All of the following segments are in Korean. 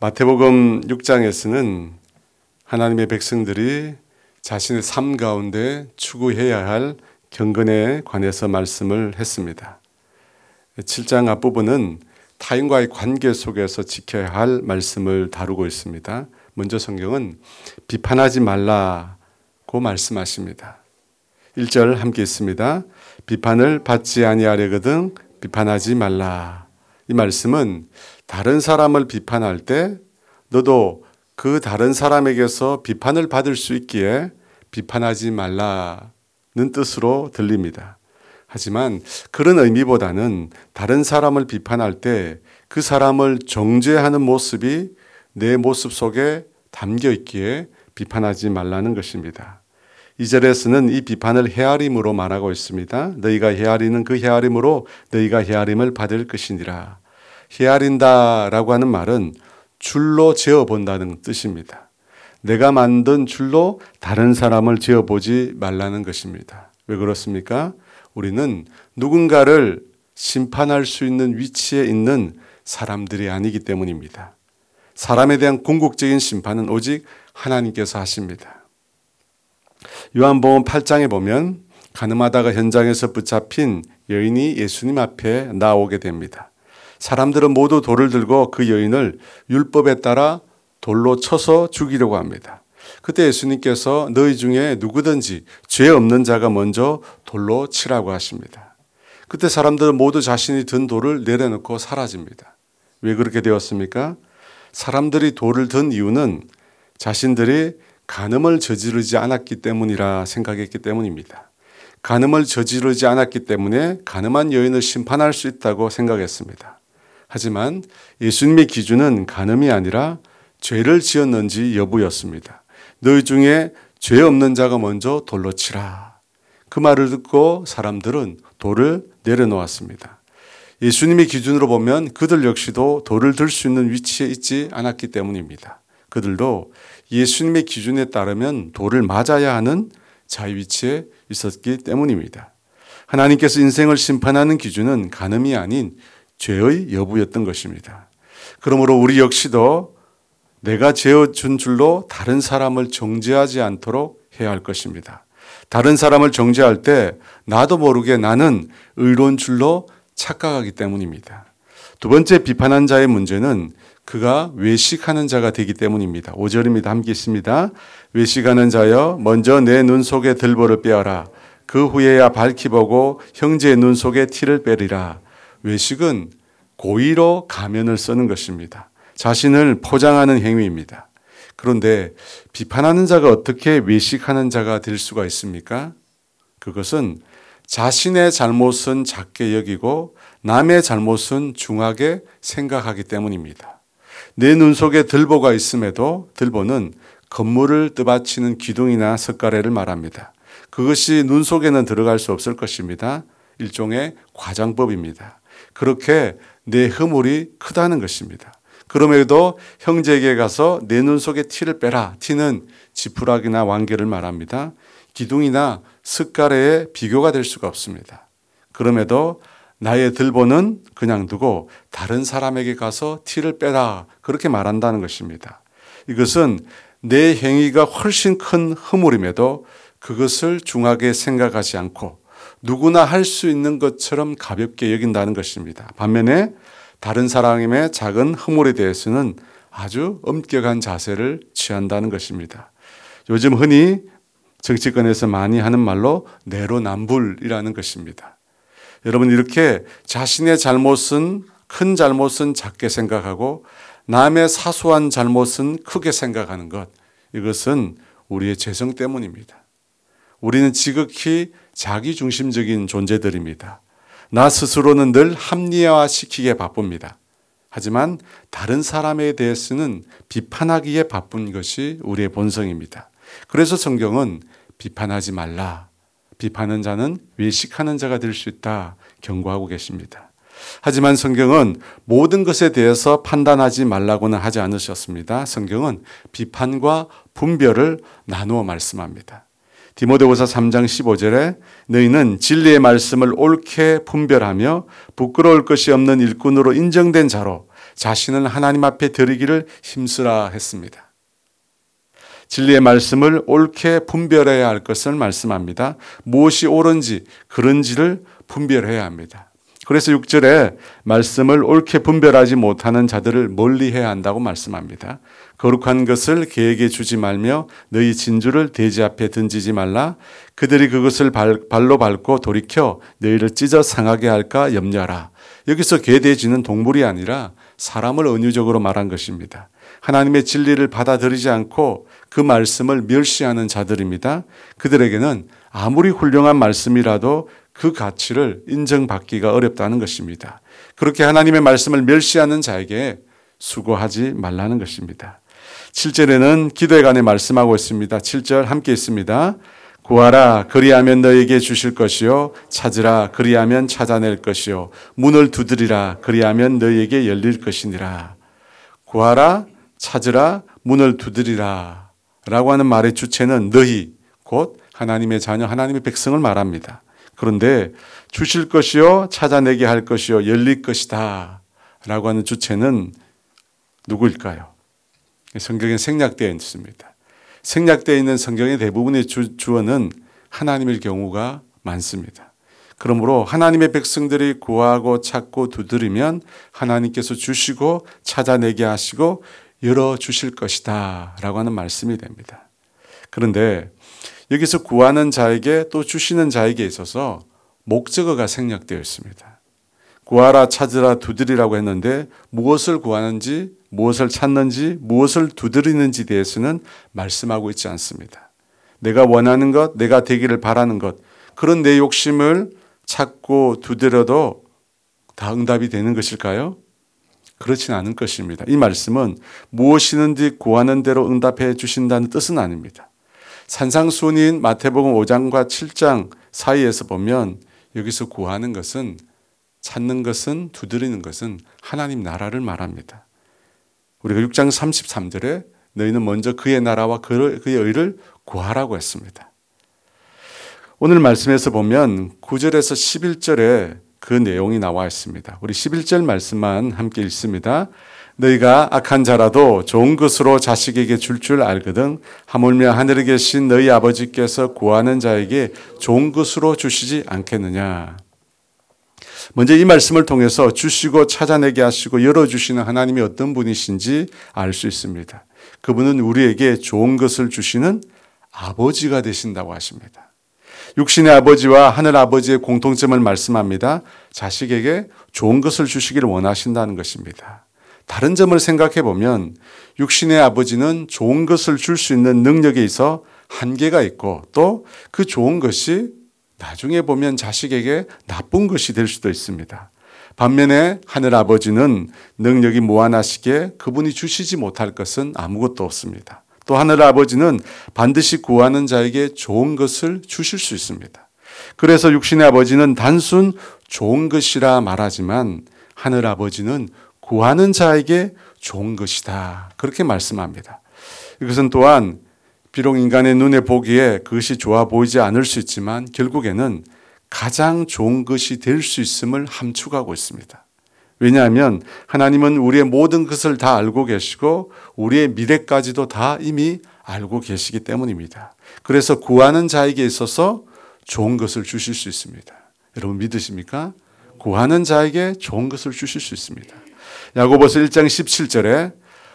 마태복음 6장에서는 하나님의 백성들이 자신의 삶 가운데 추구해야 할 경건에 관해서 말씀을 했습니다. 7장 앞부분은 타인과의 관계 속에서 지켜야 할 말씀을 다루고 있습니다. 먼저 성경은 비판하지 말라고 말씀하십니다. 1절 함께 있습니다. 비판을 받지 아니하려거든 비판하지 말라. 이 말씀은 다른 사람을 비판할 때 너도 그 다른 사람에게서 비판을 받을 수 있기에 비판하지 말라는 뜻으로 들립니다. 하지만 그런 의미보다는 다른 사람을 비판할 때 그 사람을 정죄하는 모습이 내 모습 속에 담겨 있기에 비판하지 말라는 것입니다. 이절에서는 이 비판을 헤아림으로 말하고 있습니다. 너희가 헤아리는 그 헤아림으로 너희가 헤아림을 받을 것이니라. 헤아린다라고 하는 말은 줄로 재어 본다는 뜻입니다. 내가 만든 줄로 다른 사람을 재어 보지 말라는 것입니다. 왜 그렇습니까? 우리는 누군가를 심판할 수 있는 위치에 있는 사람들이 아니기 때문입니다. 사람에 대한 궁극적인 심판은 오직 하나님께서 하십니다. 요한복음 8장에 보면 가늠하다가 현장에서 붙잡힌 여인이 예수님 앞에 나오게 됩니다. 사람들은 모두 돌을 들고 그 여인을 율법에 따라 돌로 쳐서 죽이려고 합니다. 그때 예수님께서 너희 중에 누구든지 죄 없는 자가 먼저 돌로 치라고 하십니다. 그때 사람들은 모두 자신이 든 돌을 내려놓고 사라집니다. 왜 그렇게 되었습니까? 사람들이 돌을 든 이유는 자신들이 간음을 저지르지 않았기 때문이라 생각했기 때문입니다. 간음을 저지르지 않았기 때문에 간음한 여인을 심판할 수 있다고 생각했습니다. 하지만 예수님의 기준은 간음이 아니라 죄를 지었는지 여부였습니다. 너희 중에 죄 없는 자가 먼저 돌로 치라. 그 말을 듣고 사람들은 돌을 내려놓았습니다. 예수님의 기준으로 보면 그들 역시도 돌을 들 수 있는 위치에 있지 않았기 때문입니다. 그들도 예수님의 기준에 따르면 돌을 맞아야 하는 자유 위치에 있었기 때문입니다. 하나님께서 인생을 심판하는 기준은 간음이 아닌 죄의 여부였던 것입니다. 그러므로 우리 역시도 내가 죄어준 줄로 다른 사람을 정죄하지 않도록 해야 할 것입니다. 다른 사람을 정죄할 때 나도 모르게 나는 의로운 줄로 착각하기 때문입니다. 두 번째 비판한 자의 문제는 그가 외식하는 자가 되기 때문입니다. 5절입니다. 함께 있습니다. 외식하는 자여 먼저 내 눈 속에 들보를 빼어라. 그 후에야 밝히 보고 형제의 눈 속에 티를 빼리라. 외식은 고의로 가면을 쓰는 것입니다. 자신을 포장하는 행위입니다. 그런데 비판하는 자가 어떻게 외식하는 자가 될 수가 있습니까? 그것은 자신의 잘못은 작게 여기고 남의 잘못은 중하게 생각하기 때문입니다. 내 눈 속에 들보가 있음에도 들보는 건물을 뜨받치는 기둥이나 석가래를 말합니다. 그것이 눈 속에는 들어갈 수 없을 것입니다. 일종의 과장법입니다. 그렇게 내 허물이 크다는 것입니다. 그럼에도 형제에게 가서 내 눈 속에 티를 빼라. 티는 지푸라기나 왕개를 말합니다. 기둥이나 습가래에 비교가 될 수가 없습니다. 그럼에도 나의 들보는 그냥 두고 다른 사람에게 가서 티를 빼라. 그렇게 말한다는 것입니다. 이것은 내 행위가 훨씬 큰 허물임에도 그것을 중하게 생각하지 않고 누구나 할 수 있는 것처럼 가볍게 여긴다는 것입니다. 반면에 다른 사람의 작은 허물에 대해서는 아주 엄격한 자세를 취한다는 것입니다. 요즘 흔히 정치권에서 많이 하는 말로 내로남불이라는 것입니다. 여러분 이렇게 자신의 잘못은 큰 잘못은 작게 생각하고 남의 사소한 잘못은 크게 생각하는 것 이것은 우리의 죄성 때문입니다. 우리는 지극히 자기 중심적인 존재들입니다. 나 스스로는 늘 합리화시키기에 바쁩니다. 하지만 다른 사람에 대해서는 비판하기에 바쁜 것이 우리의 본성입니다. 그래서 성경은 비판하지 말라. 비판하는 자는 외식하는 자가 될 수 있다. 경고하고 계십니다. 하지만 성경은 모든 것에 대해서 판단하지 말라고는 하지 않으셨습니다. 성경은 비판과 분별을 나누어 말씀합니다. 디모데후서 3장 15절에 너희는 진리의 말씀을 옳게 분별하며 부끄러울 것이 없는 일꾼으로 인정된 자로 자신을 하나님 앞에 드리기를 힘쓰라 했습니다. 진리의 말씀을 옳게 분별해야 할 것을 말씀합니다. 무엇이 옳은지 그런지를 분별해야 합니다. 그래서 6절에 말씀을 옳게 분별하지 못하는 자들을 멀리 해야 한다고 말씀합니다. 거룩한 것을 개에게 주지 말며 너희 진주를 돼지 앞에 던지지 말라. 그들이 그것을 발, 발로 밟고 돌이켜 너희를 찢어 상하게 할까 염려하라. 여기서 개, 돼지는 동물이 아니라 사람을 은유적으로 말한 것입니다. 하나님의 진리를 받아들이지 않고 그 말씀을 멸시하는 자들입니다. 그들에게는 아무리 훌륭한 말씀이라도 그 가치를 인정받기가 어렵다는 것입니다. 그렇게 하나님의 말씀을 멸시하는 자에게 수고하지 말라는 것입니다. 7절에는 기도에 관해 말씀하고 있습니다. 7절 함께 있습니다. 구하라 그리하면 너에게 주실 것이요 찾으라 그리하면 찾아낼 것이요 문을 두드리라 그리하면 너에게 열릴 것이니라. 구하라 찾으라 문을 두드리라 라고 하는 말의 주체는 너희 곧 하나님의 자녀 하나님의 백성을 말합니다. 그런데 주실 것이요 찾아내게 할 것이요 열릴 것이다 라고 하는 주체는 누구일까요? 성경에 생략되어 있습니다. 생략되어 있는 성경의 대부분의 주, 주어는 하나님일 경우가 많습니다. 그러므로 하나님의 백성들이 구하고 찾고 두드리면 하나님께서 주시고 찾아내게 하시고 열어 주실 것이다 라고 하는 말씀이 됩니다. 그런데 여기서 구하는 자에게 또 주시는 자에게 있어서 목적어가 생략되어 있습니다. 구하라 찾으라 두드리라고 했는데 무엇을 구하는지 무엇을 찾는지 무엇을 두드리는지 대해서는 말씀하고 있지 않습니다. 내가 원하는 것, 내가 되기를 바라는 것 그런 내 욕심을 찾고 두드려도 다 응답이 되는 것일까요? 그렇진 않은 것입니다. 이 말씀은 무엇이든지 구하는 대로 응답해 주신다는 뜻은 아닙니다. 산상순인 마태복음 5장과 7장 사이에서 보면 여기서 구하는 것은 찾는 것은 두드리는 것은 하나님 나라를 말합니다. 우리가 6장 33절에 너희는 먼저 그의 나라와 그의 의를 구하라고 했습니다. 오늘 말씀에서 보면 9절에서 11절에 그 내용이 나와 있습니다. 우리 11절 말씀만 함께 읽습니다. 너희가 악한 자라도 좋은 것으로 자식에게 줄줄 줄 알거든 하물며 하늘에 계신 너희 아버지께서 구하는 자에게 좋은 것으로 주시지 않겠느냐. 먼저 이 말씀을 통해서 주시고 찾아내게 하시고 열어주시는 하나님이 어떤 분이신지 알 수 있습니다. 그분은 우리에게 좋은 것을 주시는 아버지가 되신다고 하십니다. 육신의 아버지와 하늘 아버지의 공통점을 말씀합니다. 자식에게 좋은 것을 주시기를 원하신다는 것입니다. 다른 점을 생각해 보면 육신의 아버지는 좋은 것을 줄 수 있는 능력에 있어 한계가 있고 또 그 좋은 것이 나중에 보면 자식에게 나쁜 것이 될 수도 있습니다. 반면에 하늘 아버지는 능력이 무한하시기에 그분이 주시지 못할 것은 아무것도 없습니다. 또 하늘 아버지는 반드시 구하는 자에게 좋은 것을 주실 수 있습니다. 그래서 육신의 아버지는 단순 좋은 것이라 말하지만 하늘 아버지는 구하는 자에게 좋은 것이다. 그렇게 말씀합니다. 이것은 또한 비록 인간의 눈에 보기에 그것이 좋아 보이지 않을 수 있지만 결국에는 가장 좋은 것이 될 수 있음을 함축하고 있습니다. 왜냐하면 하나님은 우리의 모든 것을 다 알고 계시고 우리의 미래까지도 다 이미 알고 계시기 때문입니다. 그래서 구하는 자에게 있어서 좋은 것을 주실 수 있습니다. 여러분 믿으십니까? 구하는 자에게 좋은 것을 주실 수 있습니다. 야고보서 1장 17절에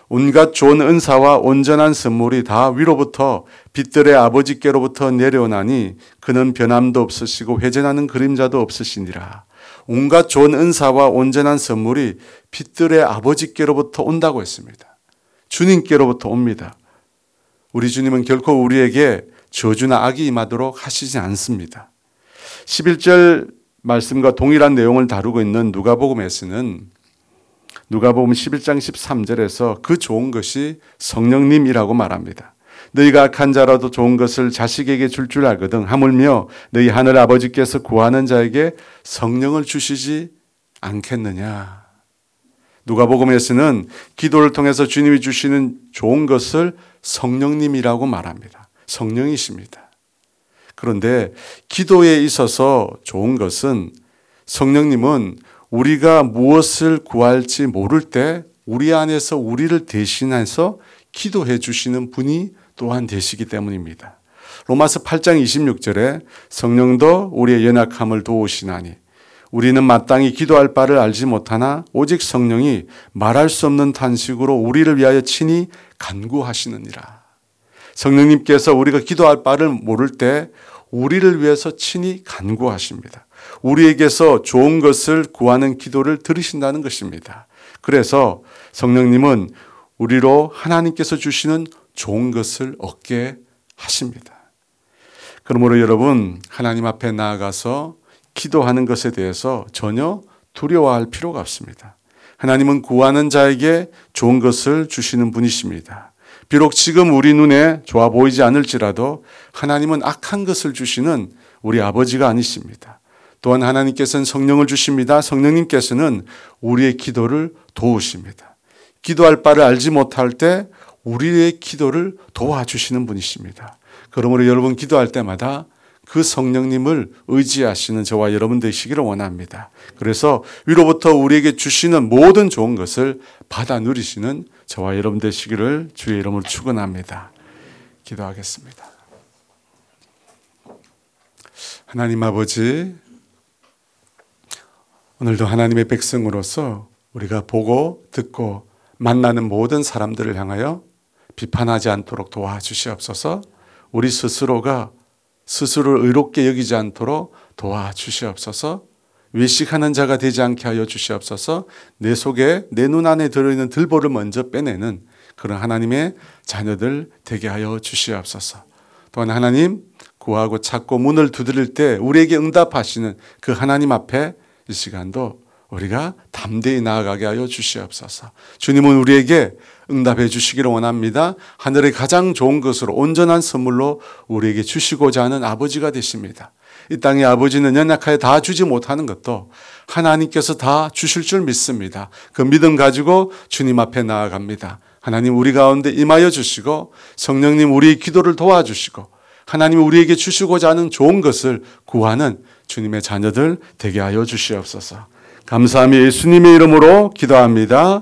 온갖 좋은 은사와 온전한 선물이 다 위로부터 빛들의 아버지께로부터 내려오나니 그는 변함도 없으시고 회전하는 그림자도 없으시니라. 온갖 좋은 은사와 온전한 선물이 빛들의 아버지께로부터 온다고 했습니다. 주님께로부터 옵니다. 우리 주님은 결코 우리에게 저주나 악이 임하도록 하시지 않습니다. 11절 말씀과 동일한 내용을 다루고 있는 누가복음에서는 누가복음 11장 13절에서 그 좋은 것이 성령님이라고 말합니다. 너희가 악한 자라도 좋은 것을 자식에게 줄줄 줄 알거든 하물며 너희 하늘 아버지께서 구하는 자에게 성령을 주시지 않겠느냐. 누가복음에서는 기도를 통해서 주님이 주시는 좋은 것을 성령님이라고 말합니다. 성령이십니다. 그런데 기도에 있어서 좋은 것은 성령님은 우리가 무엇을 구할지 모를 때 우리 안에서 우리를 대신해서 기도해 주시는 분이 또한 되시기 때문입니다. 로마서 8장 26절에 성령도 우리의 연약함을 도우시나니 우리는 마땅히 기도할 바를 알지 못하나 오직 성령이 말할 수 없는 탄식으로 우리를 위하여 친히 간구하시느니라. 성령님께서 우리가 기도할 바를 모를 때 우리를 위해서 친히 간구하십니다. 우리에게서 좋은 것을 구하는 기도를 들으신다는 것입니다. 그래서 성령님은 우리로 하나님께서 주시는 좋은 것을 얻게 하십니다. 그러므로 여러분, 하나님 앞에 나아가서 기도하는 것에 대해서 전혀 두려워할 필요가 없습니다. 하나님은 구하는 자에게 좋은 것을 주시는 분이십니다. 비록 지금 우리 눈에 좋아 보이지 않을지라도 하나님은 악한 것을 주시는 우리 아버지가 아니십니다. 또한 하나님께서는 성령을 주십니다. 성령님께서는 우리의 기도를 도우십니다. 기도할 바를 알지 못할 때 우리의 기도를 도와주시는 분이십니다. 그러므로 여러분 기도할 때마다 그 성령님을 의지하시는 저와 여러분 되시기를 원합니다. 그래서 위로부터 우리에게 주시는 모든 좋은 것을 받아 누리시는 저와 여러분 되시기를 주의 이름으로 축원합니다. 기도하겠습니다. 하나님 아버지 오늘도 하나님의 백성으로서 우리가 보고 듣고 만나는 모든 사람들을 향하여 비판하지 않도록 도와주시옵소서. 우리 스스로가 스스로를 의롭게 여기지 않도록 도와주시옵소서. 외식하는 자가 되지 않게 하여 주시옵소서. 내 속에 내 눈 안에 들어있는 들보를 먼저 빼내는 그런 하나님의 자녀들 되게 하여 주시옵소서. 또한 하나님 구하고 찾고 문을 두드릴 때 우리에게 응답하시는 그 하나님 앞에 이 시간도 우리가 담대히 나아가게 하여 주시옵소서. 주님은 우리에게 응답해 주시기를 원합니다. 하늘의 가장 좋은 것으로 온전한 선물로 우리에게 주시고자 하는 아버지가 되십니다. 이 땅의 아버지는 연약하여 다 주지 못하는 것도 하나님께서 다 주실 줄 믿습니다. 그 믿음 가지고 주님 앞에 나아갑니다. 하나님 우리 가운데 임하여 주시고 성령님 우리의 기도를 도와주시고 하나님 우리에게 주시고자 하는 좋은 것을 구하는 주님의 자녀들 되게 하여 주시옵소서. 감사함이 예수님의 이름으로 기도합니다.